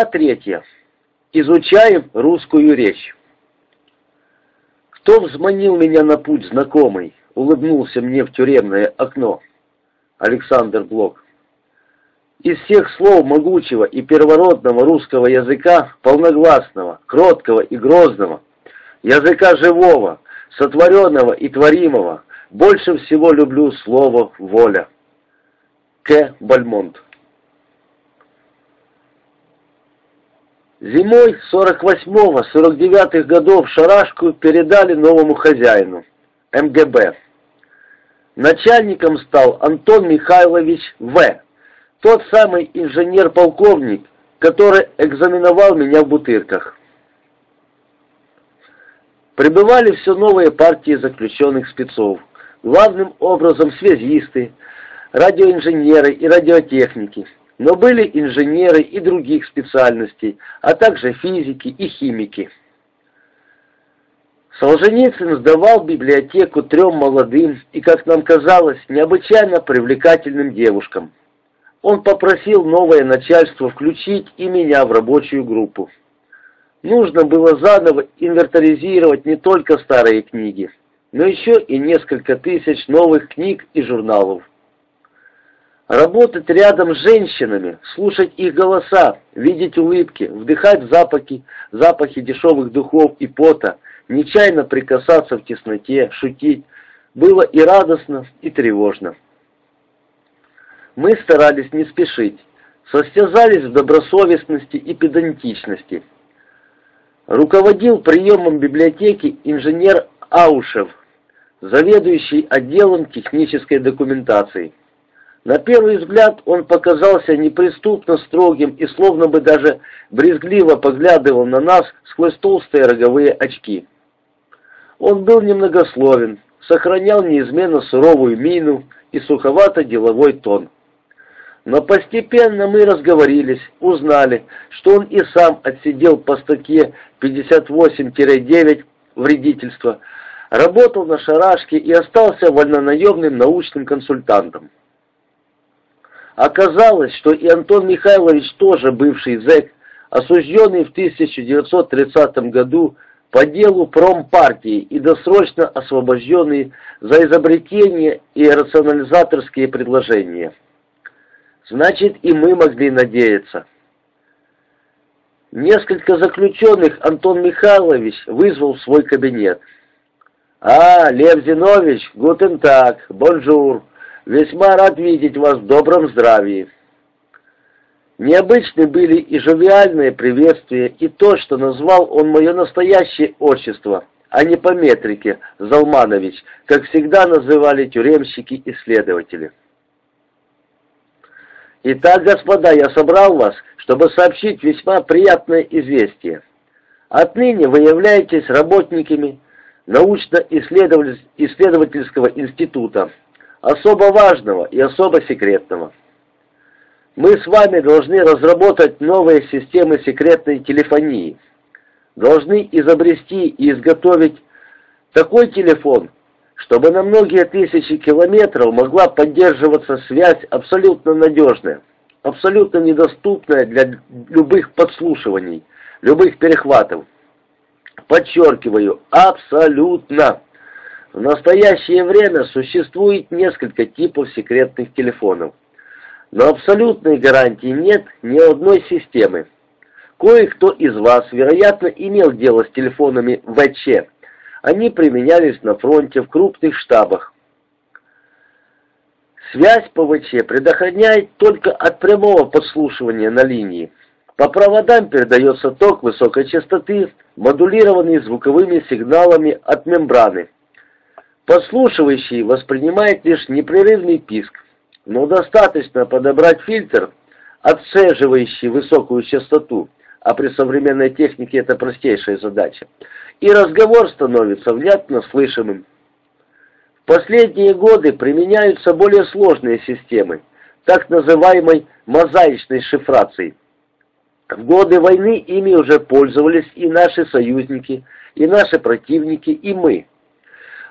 Глава третья. Изучаем русскую речь. Кто взманил меня на путь знакомый, улыбнулся мне в тюремное окно? Александр Блок. Из всех слов могучего и первородного русского языка, полногласного, кроткого и грозного, языка живого, сотворенного и творимого, больше всего люблю слово «воля». К. Бальмонт Зимой 48-49 годов шарашку передали новому хозяину, МГБ. Начальником стал Антон Михайлович В., тот самый инженер-полковник, который экзаменовал меня в Бутырках. Прибывали все новые партии заключенных спецов, главным образом связисты, радиоинженеры и радиотехники – но были инженеры и других специальностей, а также физики и химики. Солженицын сдавал библиотеку трем молодым и, как нам казалось, необычайно привлекательным девушкам. Он попросил новое начальство включить и меня в рабочую группу. Нужно было заново инвентаризировать не только старые книги, но еще и несколько тысяч новых книг и журналов. Работать рядом с женщинами, слушать их голоса, видеть улыбки, вдыхать запахи, запахи дешевых духов и пота, нечаянно прикасаться в тесноте, шутить, было и радостно, и тревожно. Мы старались не спешить, состязались в добросовестности и педантичности. Руководил приемом библиотеки инженер Аушев, заведующий отделом технической документации. На первый взгляд он показался неприступно строгим и словно бы даже брезгливо поглядывал на нас сквозь толстые роговые очки. Он был немногословен, сохранял неизменно суровую мину и суховато-деловой тон. Но постепенно мы разговорились, узнали, что он и сам отсидел по статье 58-9 «Вредительство», работал на шарашке и остался вольнонаемным научным консультантом. Оказалось, что и Антон Михайлович тоже бывший зэк, осужденный в 1930 году по делу промпартии и досрочно освобожденный за изобретение и рационализаторские предложения. Значит, и мы могли надеяться. Несколько заключенных Антон Михайлович вызвал в свой кабинет. «А, Лев Зинович, guten Tag, bonjour, Весьма рад видеть вас в добром здравии. Необычны были и жовиальные приветствия, и то, что назвал он мое настоящее отчество, а не по метрике Залманович, как всегда называли тюремщики и следователи. Итак, господа, я собрал вас, чтобы сообщить весьма приятное известие. Отныне вы являетесь работниками научно-исследовательского института, особо важного и особо секретного. Мы с вами должны разработать новые системы секретной телефонии. Должны изобрести и изготовить такой телефон, чтобы на многие тысячи километров могла поддерживаться связь абсолютно надежная, абсолютно недоступная для любых подслушиваний, любых перехватов. Подчеркиваю, абсолютно. В настоящее время существует несколько типов секретных телефонов, но абсолютной гарантии нет ни одной системы. Кое-кто из вас, вероятно, имел дело с телефонами ВЧ. Они применялись на фронте в крупных штабах. Связь по ВЧ предохраняет только от прямого подслушивания на линии. По проводам передается ток высокой частоты, модулированный звуковыми сигналами от мембраны. Подслушивающий воспринимает лишь непрерывный писк, но достаточно подобрать фильтр, отцеживающий высокую частоту, а при современной технике это простейшая задача, и разговор становится внятно слышимым. В последние годы применяются более сложные системы, так называемой мозаичной шифрации. В годы войны ими уже пользовались и наши союзники, и наши противники, и мы.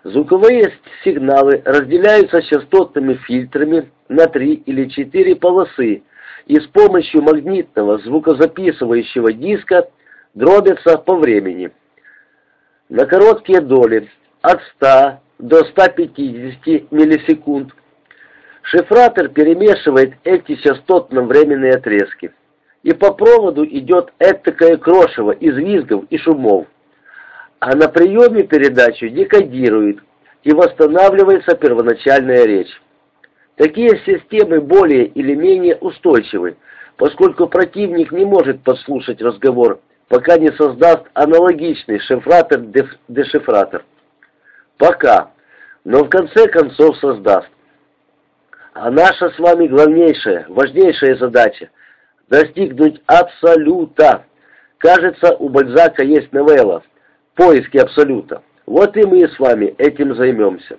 Звуковые сигналы разделяются частотными фильтрами на три или четыре полосы и с помощью магнитного звукозаписывающего диска дробятся по времени. На короткие доли от 100 до 150 миллисекунд шифратор перемешивает эти частотно-временные отрезки, и по проводу идет этакое крошево из визгов и шумов, а на приеме передачу декодирует и восстанавливается первоначальная речь. Такие системы более или менее устойчивы, поскольку противник не может подслушать разговор, пока не создаст аналогичный шифратор-дешифратор. Пока, но в конце концов создаст. А наша с вами главнейшая, важнейшая задача – достигнуть абсолюта. Кажется, у Бальзака есть новелла «Поиски абсолюта». Вот и мы с вами этим займемся.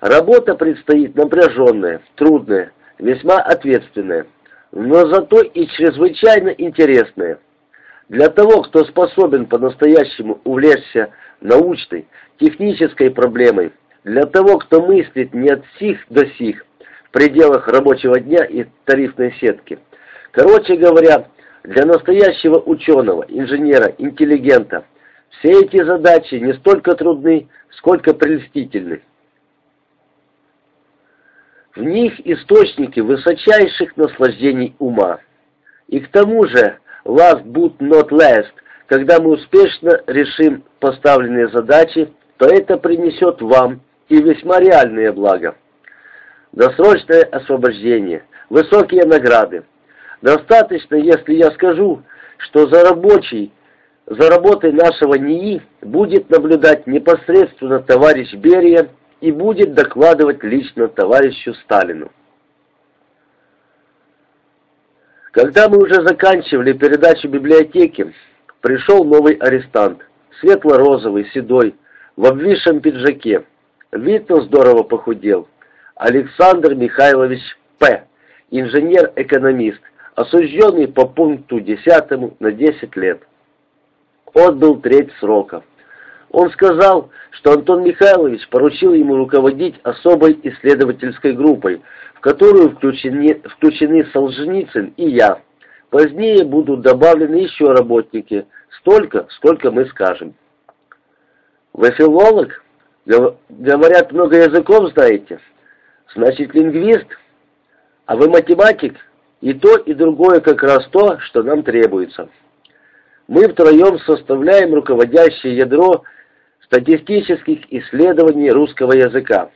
Работа предстоит напряженная, трудная, весьма ответственная, но зато и чрезвычайно интересная. Для того, кто способен по-настоящему увлечься научной, технической проблемой, для того, кто мыслит не от сих до сих, в пределах рабочего дня и тарифной сетки. Короче говоря, для настоящего ученого, инженера, интеллигента, все эти задачи не столько трудны, сколько прелестительны. В них источники высочайших наслаждений ума. И к тому же, last but not last, когда мы успешно решим поставленные задачи, то это принесет вам и весьма реальные блага. Досрочное освобождение, высокие награды. Достаточно, если я скажу, что за рабочий, за работой нашего НИИ будет наблюдать непосредственно товарищ Берия и будет докладывать лично товарищу Сталину. Когда мы уже заканчивали передачу библиотеки, пришел новый арестант, светло-розовый, седой, в обвисшем пиджаке. Вид здорово похудел. Александр Михайлович П., инженер-экономист, осужденный по пункту 10 на 10 лет. Отбыл треть срока. Он сказал, что Антон Михайлович поручил ему руководить особой исследовательской группой, в которую включены, включены Солженицын и я. Позднее будут добавлены еще работники, столько, сколько мы скажем. Вы филолог? Говорят, много языков знаете. Значит, лингвист? А вы математик? И то, и другое как раз то, что нам требуется. Мы втроем составляем руководящее ядро статистических исследований русского языка.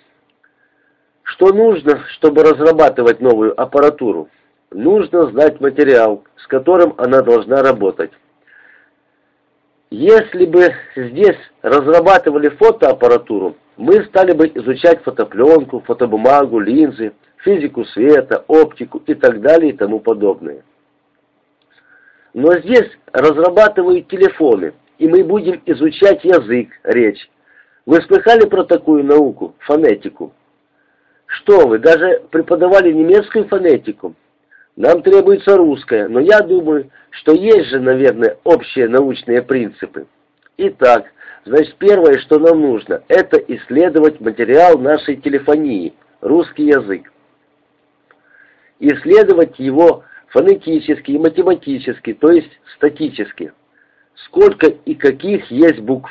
Что нужно, чтобы разрабатывать новую аппаратуру? Нужно знать материал, с которым она должна работать. Если бы здесь разрабатывали фотоаппаратуру, мы стали бы изучать фотопленку, фотобумагу, линзы, физику света, оптику и так далее и тому подобное. Но здесь разрабатывают телефоны – и мы будем изучать язык, речь. Вы слыхали про такую науку, фонетику? Что вы, даже преподавали немецкую фонетику? Нам требуется русская, но я думаю, что есть же, наверное, общие научные принципы. Итак, значит, первое, что нам нужно, это исследовать материал нашей телефонии, русский язык. Исследовать его фонетически и математически, то есть статически сколько и каких есть букв.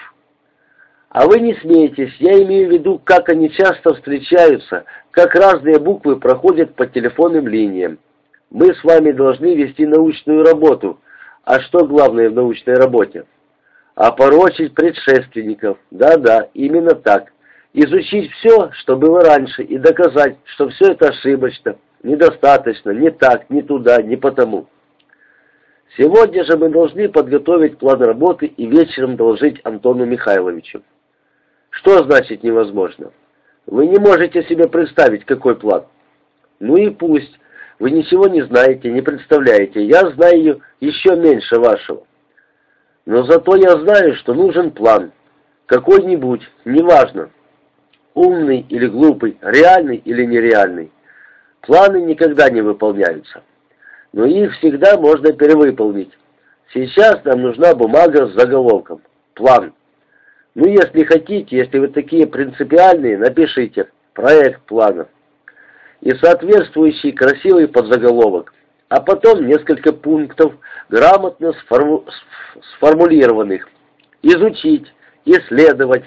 А вы не смейтесь, я имею в виду, как они часто встречаются, как разные буквы проходят по телефонным линиям. Мы с вами должны вести научную работу. А что главное в научной работе? Опорочить предшественников. Да-да, именно так. Изучить все, что было раньше, и доказать, что все это ошибочно, недостаточно, не так, не туда, не потому. Сегодня же мы должны подготовить план работы и вечером доложить Антону Михайловичу. Что значит невозможно? Вы не можете себе представить, какой план. Ну и пусть. Вы ничего не знаете, не представляете. Я знаю еще меньше вашего. Но зато я знаю, что нужен план. Какой-нибудь, неважно. Умный или глупый, реальный или нереальный. Планы никогда не выполняются но их всегда можно перевыполнить. Сейчас нам нужна бумага с заголовком. План. Ну, если хотите, если вы такие принципиальные, напишите проект плана. И соответствующий красивый подзаголовок. а потом несколько пунктов, грамотно сформу сформулированных. Изучить, исследовать,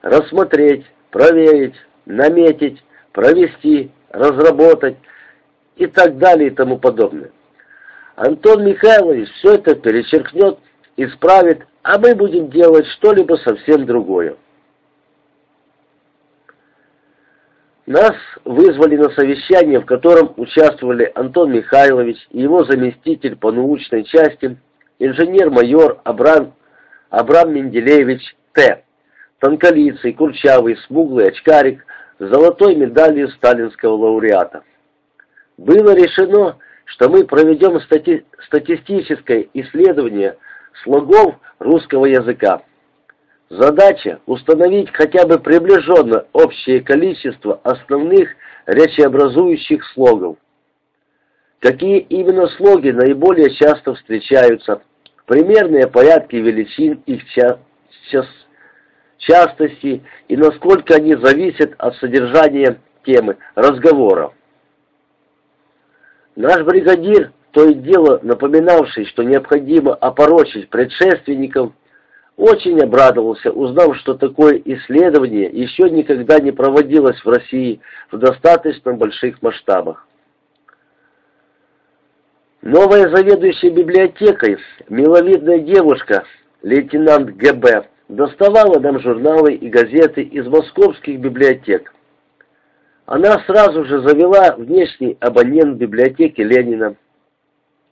рассмотреть, проверить, наметить, провести, разработать и так далее и тому подобное. Антон Михайлович все это перечеркнет, исправит, а мы будем делать что-либо совсем другое. Нас вызвали на совещание, в котором участвовали Антон Михайлович и его заместитель по научной части, инженер-майор Абрам, Абрам Менделеевич Т. Тонколицый, курчавый, смуглый очкарик золотой медалью сталинского лауреата. Было решено, что мы проведем стати статистическое исследование слогов русского языка. Задача – установить хотя бы приближенно общее количество основных речеобразующих слогов. Какие именно слоги наиболее часто встречаются, примерные порядки величин их ча час частости и насколько они зависят от содержания темы разговора. Наш бригадир, то и дело напоминавший, что необходимо опорочить предшественников, очень обрадовался, узнав, что такое исследование еще никогда не проводилось в России в достаточно больших масштабах. Новая заведующая библиотекой, миловидная девушка, лейтенант ГБ, доставала нам журналы и газеты из московских библиотек. Она сразу же завела внешний абонент библиотеки Ленина,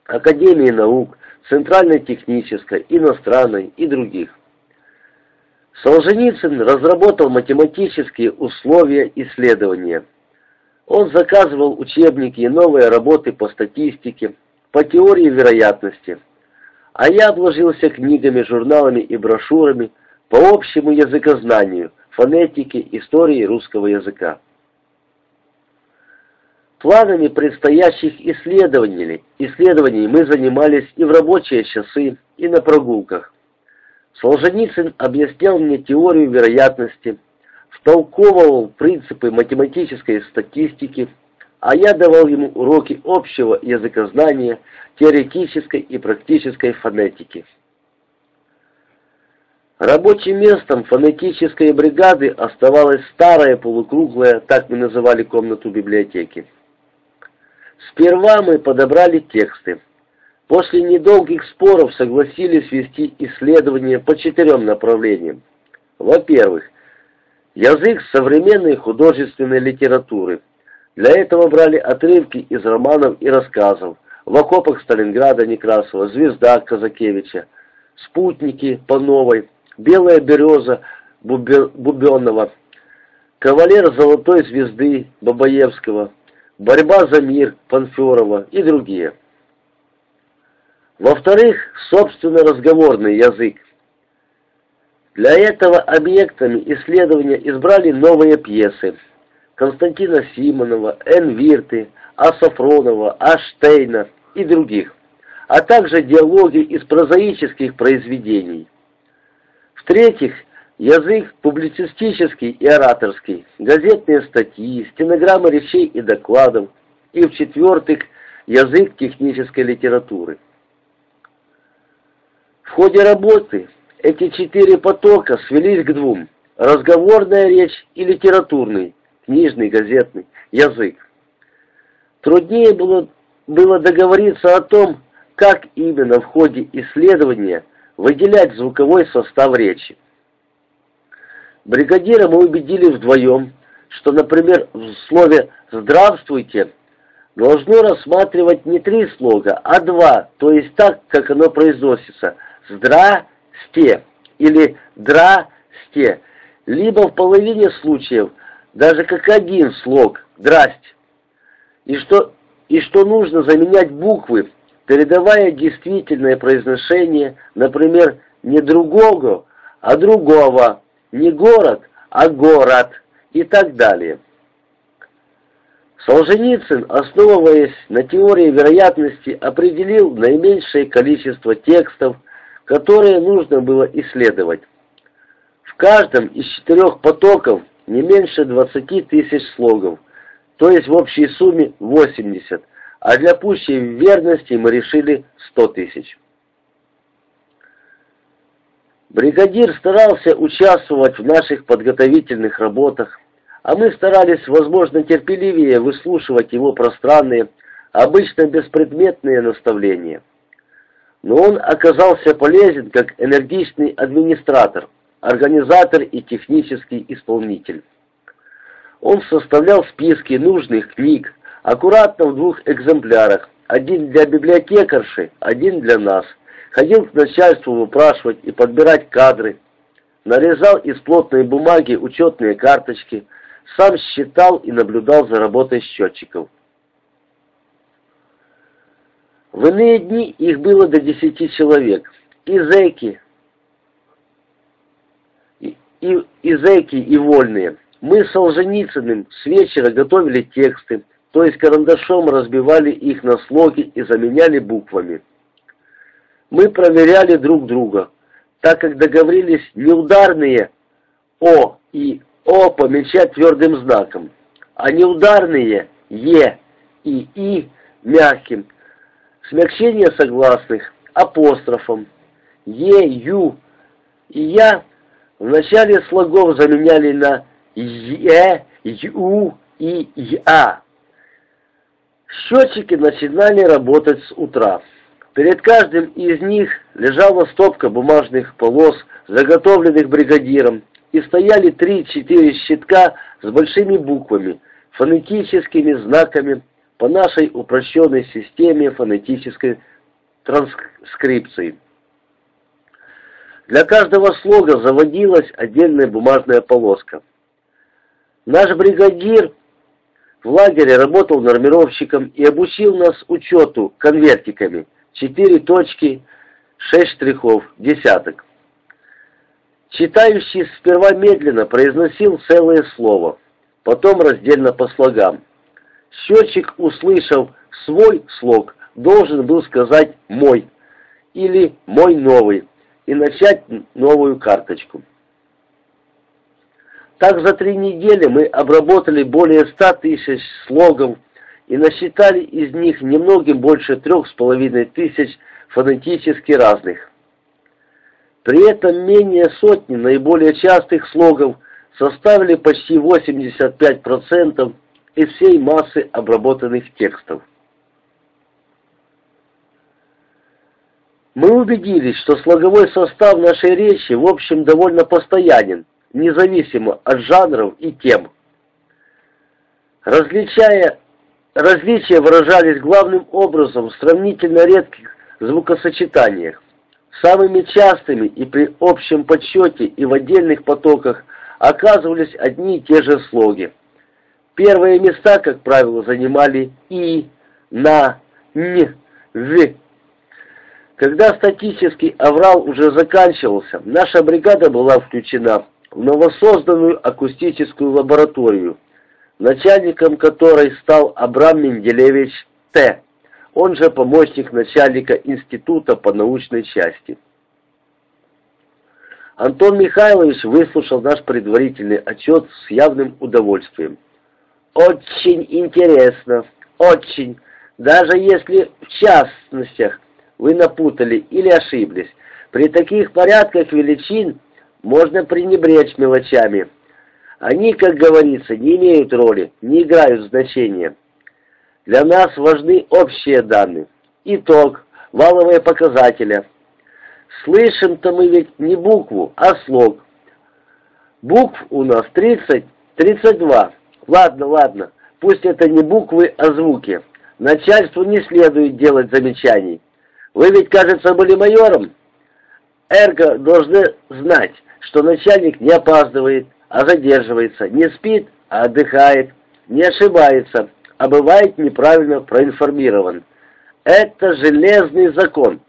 Академии наук, Центральной технической, иностранной и других. Солженицын разработал математические условия исследования. Он заказывал учебники и новые работы по статистике, по теории вероятности, а я обложился книгами, журналами и брошюрами по общему языкознанию, фонетике, истории русского языка. Планами предстоящих исследований, исследований мы занимались и в рабочие часы, и на прогулках. Солженицын объяснял мне теорию вероятности, втолковывал принципы математической статистики, а я давал ему уроки общего языкознания, теоретической и практической фонетики. Рабочим местом фонетической бригады оставалась старая полукруглая, так мы называли комнату библиотеки. Сперва мы подобрали тексты. После недолгих споров согласились вести исследования по четырем направлениям. Во-первых, язык современной художественной литературы. Для этого брали отрывки из романов и рассказов «В окопах Сталинграда» Некрасова, «Звезда» Казакевича, «Спутники» Пановой, «Белая береза» Бубенова, «Кавалер золотой звезды» Бабаевского, «Борьба за мир» Панферова и другие. Во-вторых, собственно разговорный язык. Для этого объектами исследования избрали новые пьесы Константина Симонова, Н. Вирты, А. Сафронова, А. Штейна и других, а также диалоги из прозаических произведений. В-третьих, язык публицистический и ораторский, газетные статьи, стенограммы речей и докладов, и в-четвертых, язык технической литературы. В ходе работы эти четыре потока свелись к двум – разговорная речь и литературный, книжный, газетный, язык. Труднее было, было договориться о том, как именно в ходе исследования выделять звуковой состав речи. Бригадира мы убедили вдвоем, что, например, в слове «здравствуйте» должно рассматривать не три слога, а два, то есть так, как оно произносится – «здрасте» или «драсте», либо в половине случаев даже как один слог «драсть». И что, и что нужно заменять буквы, передавая действительное произношение, например, не другого, а другого, не город, а город и так далее. Солженицын, основываясь на теории вероятности, определил наименьшее количество текстов, которые нужно было исследовать. В каждом из четырех потоков не меньше 20 тысяч слогов, то есть в общей сумме 80, а для пущей верности мы решили 100 тысяч. Бригадир старался участвовать в наших подготовительных работах, а мы старались, возможно, терпеливее выслушивать его пространные, обычно беспредметные наставления. Но он оказался полезен как энергичный администратор, организатор и технический исполнитель. Он составлял списки нужных книг, аккуратно в двух экземплярах, один для библиотекарши, один для нас. Ходил к начальству выпрашивать и подбирать кадры, нарезал из плотной бумаги учетные карточки, сам считал и наблюдал за работой счетчиков. В иные дни их было до десяти человек. И зэки, и, и, и зэки, и вольные. Мы с Солженицыным с вечера готовили тексты, то есть карандашом разбивали их на слоги и заменяли буквами. Мы проверяли друг друга, так как договорились неударные «о» и «о» помечать твердым знаком, а неударные «е» и «и» мягким, смягчение согласных апострофом, «е», «ю» и «я» в начале слогов заменяли на «е», «ю» и «я». Счетчики начинали работать с утра. Перед каждым из них лежала стопка бумажных полос, заготовленных бригадиром, и стояли три-четыре щитка с большими буквами, фонетическими знаками по нашей упрощенной системе фонетической транскрипции. Для каждого слога заводилась отдельная бумажная полоска. Наш бригадир в лагере работал нормировщиком и обучил нас учету конвертиками. Четыре точки, шесть штрихов, десяток. Читающий сперва медленно произносил целое слово, потом раздельно по слогам. Счетчик, услышав свой слог, должен был сказать «мой» или «мой новый» и начать новую карточку. Так за три недели мы обработали более ста тысяч слогов и насчитали из них немногим больше трех с половиной тысяч фонетически разных. При этом менее сотни наиболее частых слогов составили почти 85% из всей массы обработанных текстов. Мы убедились, что слоговой состав нашей речи в общем довольно постоянен, независимо от жанров и тем. Различая, различия выражались главным образом в сравнительно редких звукосочетаниях. Самыми частыми и при общем подсчете и в отдельных потоках оказывались одни и те же слоги. Первые места, как правило, занимали «и», «на», «н», «в». Когда статический аврал уже заканчивался, наша бригада была включена новосозданную акустическую лабораторию, начальником которой стал Абрам Менделевич Т., он же помощник начальника института по научной части. Антон Михайлович выслушал наш предварительный отчет с явным удовольствием. «Очень интересно, очень, даже если в частностях вы напутали или ошиблись. При таких порядках величин можно пренебречь мелочами. Они, как говорится, не имеют роли, не играют значения. Для нас важны общие данные. Итог, валовые показатели. Слышим-то мы ведь не букву, а слог. Букв у нас 30, 32. Ладно, ладно, пусть это не буквы, а звуки. Начальству не следует делать замечаний. Вы ведь, кажется, были майором. Эрго должны знать, что начальник не опаздывает, а задерживается, не спит, а отдыхает, не ошибается, а бывает неправильно проинформирован. Это железный закон.